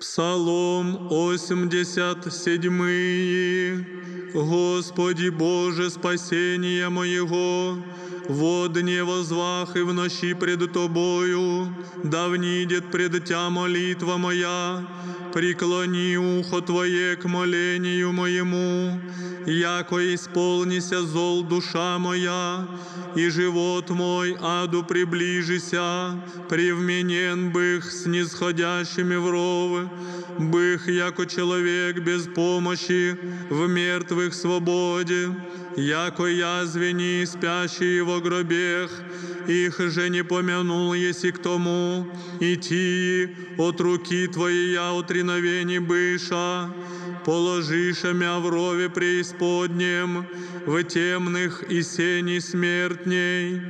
Псалом 87. Господи Боже, спасение моего, во дне возвах и в ночи пред Тобою, да внидет пред Тя молитва моя, преклони ухо Твое к молению моему, яко исполнися зол душа моя, и живот мой аду приближися, привменен бых с нисходящими в ров, бых, яко человек без помощи, в мертвых свободе, яко язвени спящие во grobih их же не помянул, еси к тому, идти от руки Твоей я от реновений быша, положиша мя в рове преисподнем, в темных и сени смертней.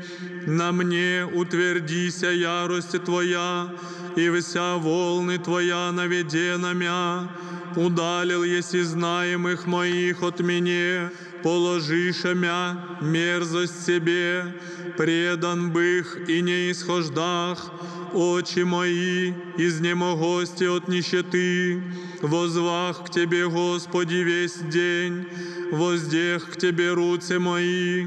На мне утвердися ярость Твоя, и вся волны Твоя наведена мя. Удалил еси знаемых моих от меня, положиша мя мерзость себе, предан бых и не исхождах, очи мои изнемогости от нищеты, возвах к Тебе, Господи, весь день, воздех к Тебе руцы мои,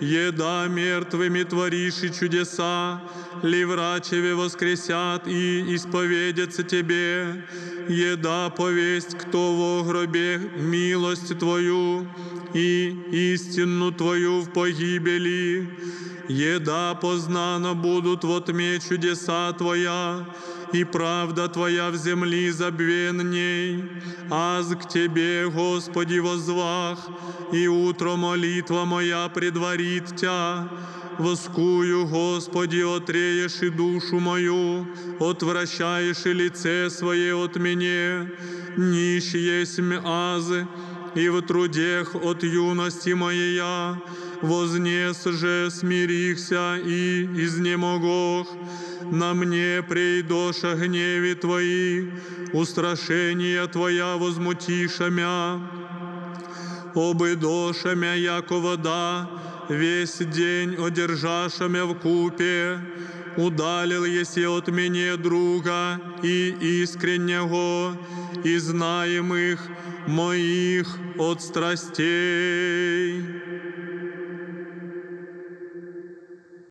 еда мертвыми творишь чудеса, ли врачеве воскресят и исповедятся Тебе, еда повесть, кто во гробе милость Твою и истину Твою в погибели, еда познана будут во тьме чудеса Твоя, и правда Твоя в земли забвенней. Аз к Тебе, Господи, возвах, и утро молитва моя предварит Тя. Воскую, Господи, отреешь и душу мою, отвращаешь и лице свое от меня, нищ есть аз, и в трудех от юности моя, вознес же смирихся и изнемогох, на мне прейдоша гневе Твои, устрашения Твоя возмутиша мя, обыдоша мя, яко вода, весь день одержаша мя в купе, удалил еси от меня друга и искреннего, и знаемых моих от страстей.